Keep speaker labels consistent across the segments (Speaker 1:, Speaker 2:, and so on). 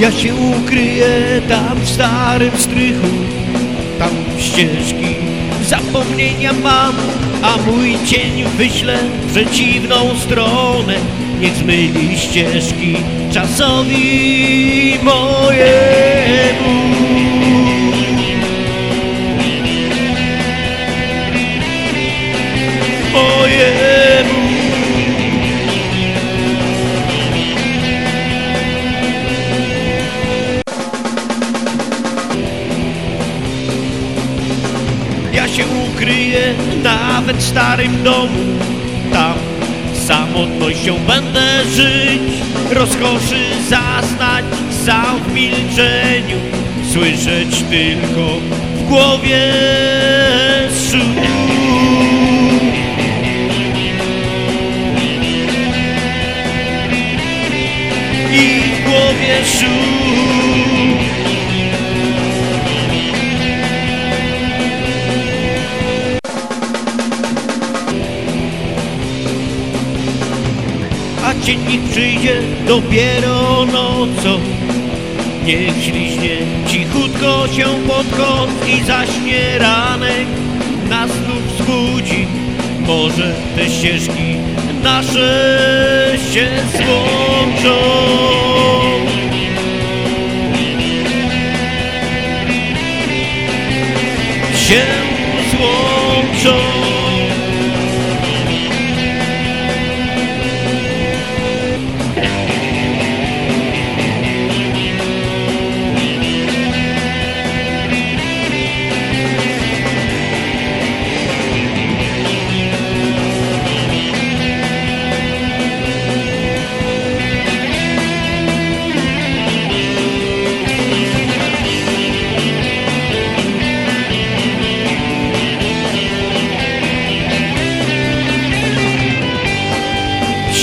Speaker 1: Ja się ukryję tam w starym strychu. Tam ścieżki zapomnienia mam A mój cień wyśle w przeciwną stronę. Niech zmyli ścieżki czasowi mojemu nawet w starym domu. Tam samotnością będę żyć Rozkoszy zaznać sam w milczeniu Słyszeć tylko w głowie szum. I w głowie szum dziennik przyjdzie dopiero nocą. Niech śliźnie cichutko się pod kąt i zaśnie ranek, nas znów wzbudzi. Może te ścieżki nasze się złączą. Się złączą.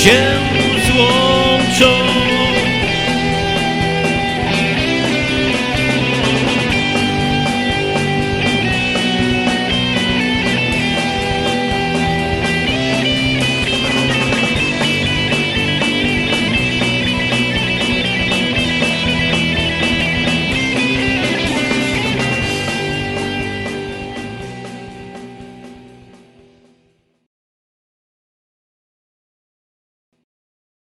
Speaker 1: 烟雾之。